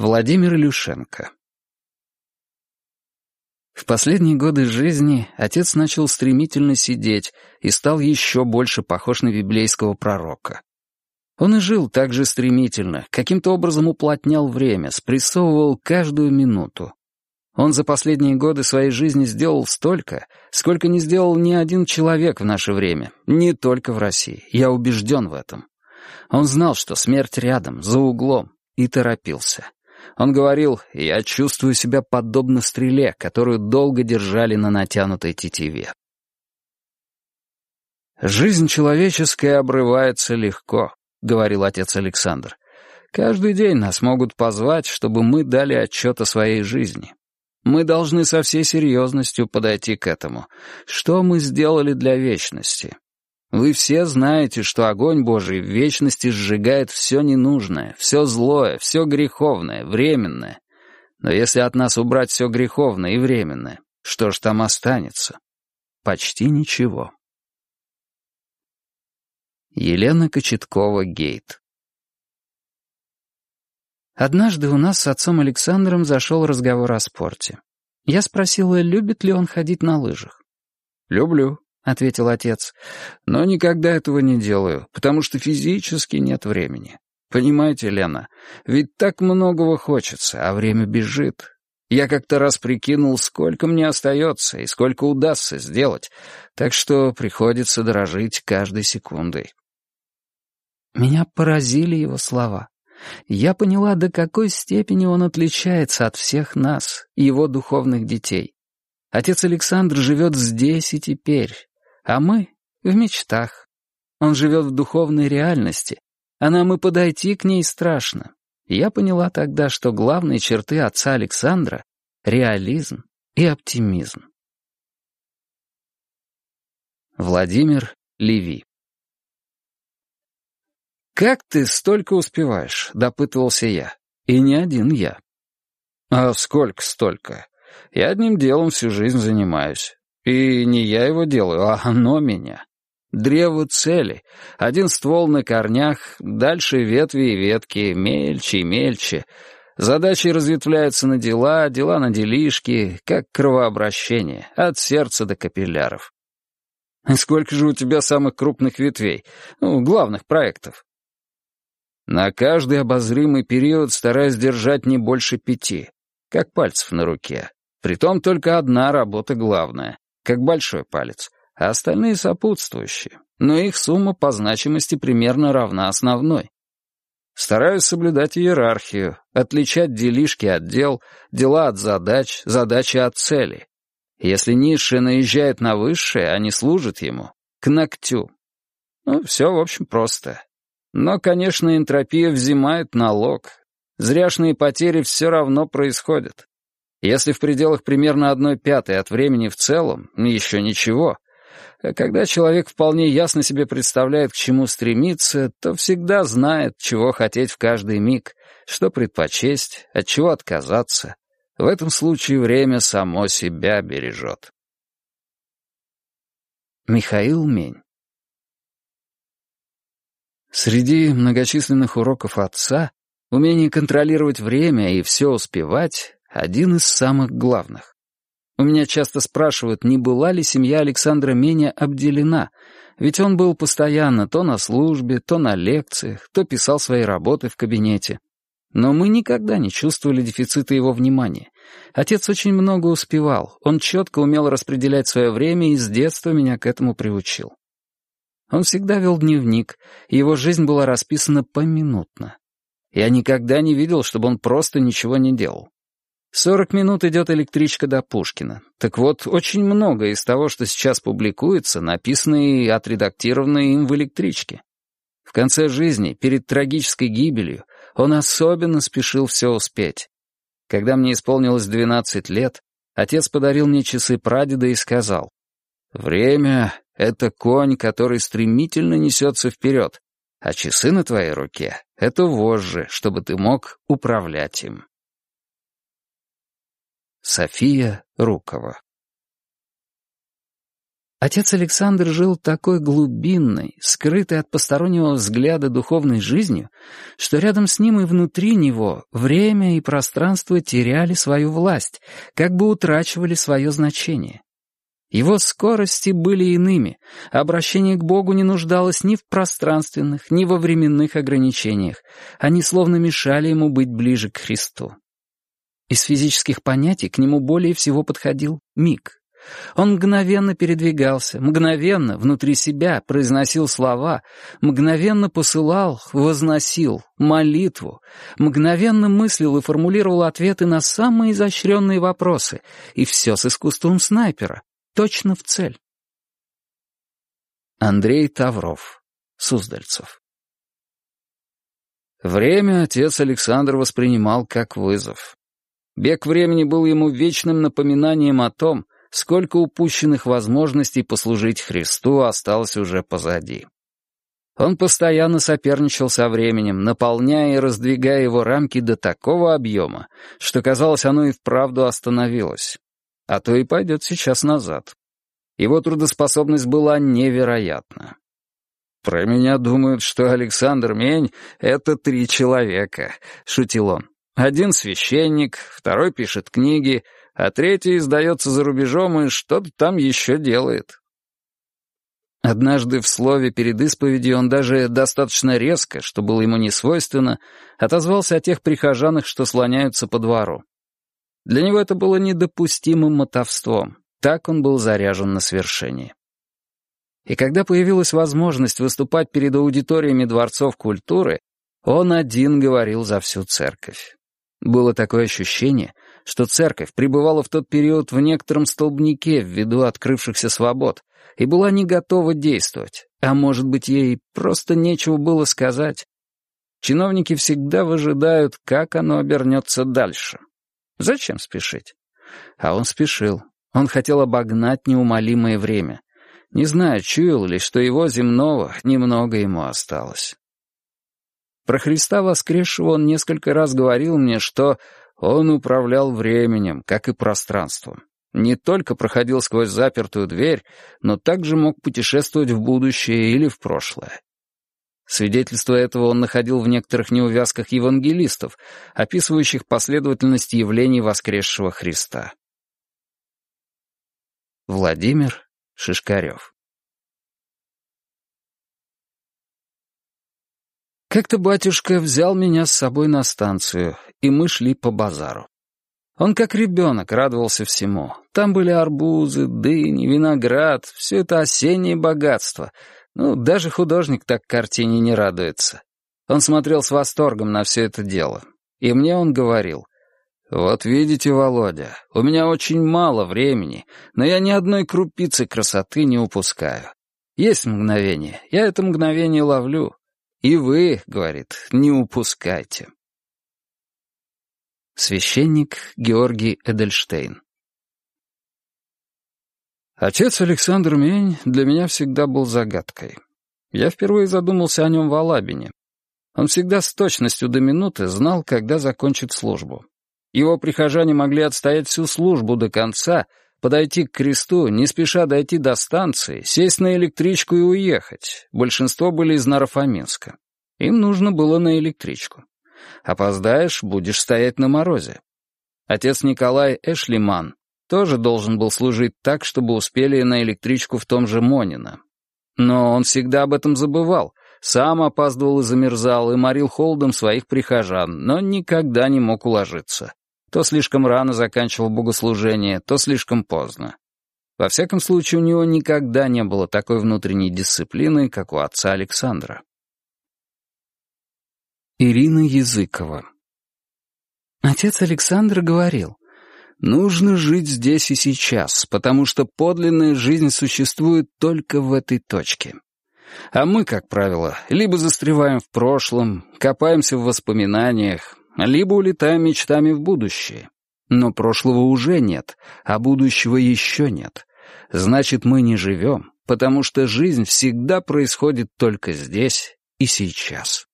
Владимир Илюшенко В последние годы жизни отец начал стремительно сидеть и стал еще больше похож на библейского пророка. Он и жил так же стремительно, каким-то образом уплотнял время, спрессовывал каждую минуту. Он за последние годы своей жизни сделал столько, сколько не сделал ни один человек в наше время, не только в России. Я убежден в этом. Он знал, что смерть рядом, за углом, и торопился. Он говорил, «Я чувствую себя подобно стреле, которую долго держали на натянутой тетиве». «Жизнь человеческая обрывается легко», — говорил отец Александр. «Каждый день нас могут позвать, чтобы мы дали отчет о своей жизни. Мы должны со всей серьезностью подойти к этому. Что мы сделали для вечности? Вы все знаете, что огонь Божий в вечности сжигает все ненужное, все злое, все греховное, временное. Но если от нас убрать все греховное и временное, что ж там останется? Почти ничего. Елена Кочеткова-Гейт Однажды у нас с отцом Александром зашел разговор о спорте. Я спросила, любит ли он ходить на лыжах. «Люблю», — ответил отец, — «но никогда этого не делаю, потому что физически нет времени. Понимаете, Лена, ведь так многого хочется, а время бежит. Я как-то раз прикинул, сколько мне остается и сколько удастся сделать, так что приходится дорожить каждой секундой». Меня поразили его слова я поняла, до какой степени он отличается от всех нас, его духовных детей. Отец Александр живет здесь и теперь, а мы — в мечтах. Он живет в духовной реальности, а нам и подойти к ней страшно. Я поняла тогда, что главные черты отца Александра — реализм и оптимизм. Владимир Леви «Как ты столько успеваешь?» — допытывался я. И не один я. «А сколько столько? Я одним делом всю жизнь занимаюсь. И не я его делаю, а оно меня. Древо цели. Один ствол на корнях, дальше ветви и ветки, мельче и мельче. Задачи разветвляются на дела, дела на делишки, как кровообращение, от сердца до капилляров. Сколько же у тебя самых крупных ветвей, ну, главных проектов? На каждый обозримый период стараюсь держать не больше пяти, как пальцев на руке. Притом только одна работа главная, как большой палец, а остальные сопутствующие, но их сумма по значимости примерно равна основной. Стараюсь соблюдать иерархию, отличать делишки от дел, дела от задач, задачи от цели. Если низшее наезжает на высшее, а не служит ему, к ногтю. Ну, все, в общем, просто. Но, конечно, энтропия взимает налог. Зряшные потери все равно происходят. Если в пределах примерно одной пятой от времени в целом, еще ничего. А когда человек вполне ясно себе представляет, к чему стремиться, то всегда знает, чего хотеть в каждый миг, что предпочесть, от чего отказаться. В этом случае время само себя бережет. Михаил Мень Среди многочисленных уроков отца умение контролировать время и все успевать — один из самых главных. У меня часто спрашивают, не была ли семья Александра Меня обделена, ведь он был постоянно то на службе, то на лекциях, то писал свои работы в кабинете. Но мы никогда не чувствовали дефицита его внимания. Отец очень много успевал, он четко умел распределять свое время и с детства меня к этому приучил. Он всегда вел дневник, и его жизнь была расписана поминутно. Я никогда не видел, чтобы он просто ничего не делал. Сорок минут идет электричка до Пушкина. Так вот, очень много из того, что сейчас публикуется, написано и отредактировано им в электричке. В конце жизни, перед трагической гибелью, он особенно спешил все успеть. Когда мне исполнилось 12 лет, отец подарил мне часы прадеда и сказал, «Время это конь, который стремительно несется вперед, а часы на твоей руке — это вожжи, чтобы ты мог управлять им. София Рукова Отец Александр жил такой глубинной, скрытой от постороннего взгляда духовной жизнью, что рядом с ним и внутри него время и пространство теряли свою власть, как бы утрачивали свое значение. Его скорости были иными, обращение к Богу не нуждалось ни в пространственных, ни во временных ограничениях, они словно мешали ему быть ближе к Христу. Из физических понятий к нему более всего подходил миг. Он мгновенно передвигался, мгновенно внутри себя произносил слова, мгновенно посылал, возносил молитву, мгновенно мыслил и формулировал ответы на самые изощренные вопросы, и все с искусством снайпера, точно в цель. Андрей Тавров, Суздальцев Время отец Александр воспринимал как вызов. Бег времени был ему вечным напоминанием о том, сколько упущенных возможностей послужить Христу осталось уже позади. Он постоянно соперничал со временем, наполняя и раздвигая его рамки до такого объема, что, казалось, оно и вправду остановилось. А то и пойдет сейчас назад. Его трудоспособность была невероятна. «Про меня думают, что Александр Мень — это три человека», — шутил он. «Один священник, второй пишет книги, а третий издается за рубежом и что-то там еще делает. Однажды в слове перед исповедью он даже достаточно резко, что было ему не свойственно, отозвался о тех прихожанах, что слоняются по двору. Для него это было недопустимым мотовством, так он был заряжен на свершение. И когда появилась возможность выступать перед аудиториями дворцов культуры, он один говорил за всю церковь. Было такое ощущение, что церковь пребывала в тот период в некотором столбнике ввиду открывшихся свобод и была не готова действовать, а может быть, ей просто нечего было сказать. Чиновники всегда выжидают, как оно обернется дальше. Зачем спешить? А он спешил. Он хотел обогнать неумолимое время. Не знаю, чуял ли, что его земного немного ему осталось. Про Христа воскресшего он несколько раз говорил мне, что он управлял временем, как и пространством. Не только проходил сквозь запертую дверь, но также мог путешествовать в будущее или в прошлое. Свидетельство этого он находил в некоторых неувязках евангелистов, описывающих последовательность явлений воскресшего Христа. Владимир Шишкарев Как-то батюшка взял меня с собой на станцию, и мы шли по базару. Он как ребенок радовался всему. Там были арбузы, дыни, виноград, все это осеннее богатство. Ну, даже художник так картине не радуется. Он смотрел с восторгом на все это дело. И мне он говорил, «Вот видите, Володя, у меня очень мало времени, но я ни одной крупицы красоты не упускаю. Есть мгновение, я это мгновение ловлю, и вы, говорит, не упускайте. Священник Георгий Эдельштейн Отец Александр Мень для меня всегда был загадкой. Я впервые задумался о нем в Алабине. Он всегда с точностью до минуты знал, когда закончит службу. Его прихожане могли отстоять всю службу до конца, подойти к кресту, не спеша дойти до станции, сесть на электричку и уехать. Большинство были из Нарафаминска. Им нужно было на электричку. Опоздаешь, будешь стоять на морозе. Отец Николай Эшлиман тоже должен был служить так, чтобы успели на электричку в том же Монино. Но он всегда об этом забывал, сам опаздывал и замерзал, и морил холодом своих прихожан, но никогда не мог уложиться. То слишком рано заканчивал богослужение, то слишком поздно. Во всяком случае, у него никогда не было такой внутренней дисциплины, как у отца Александра. Ирина Языкова Отец Александр говорил, «Нужно жить здесь и сейчас, потому что подлинная жизнь существует только в этой точке». А мы, как правило, либо застреваем в прошлом, копаемся в воспоминаниях, либо улетаем мечтами в будущее. Но прошлого уже нет, а будущего еще нет. Значит, мы не живем, потому что жизнь всегда происходит только здесь и сейчас.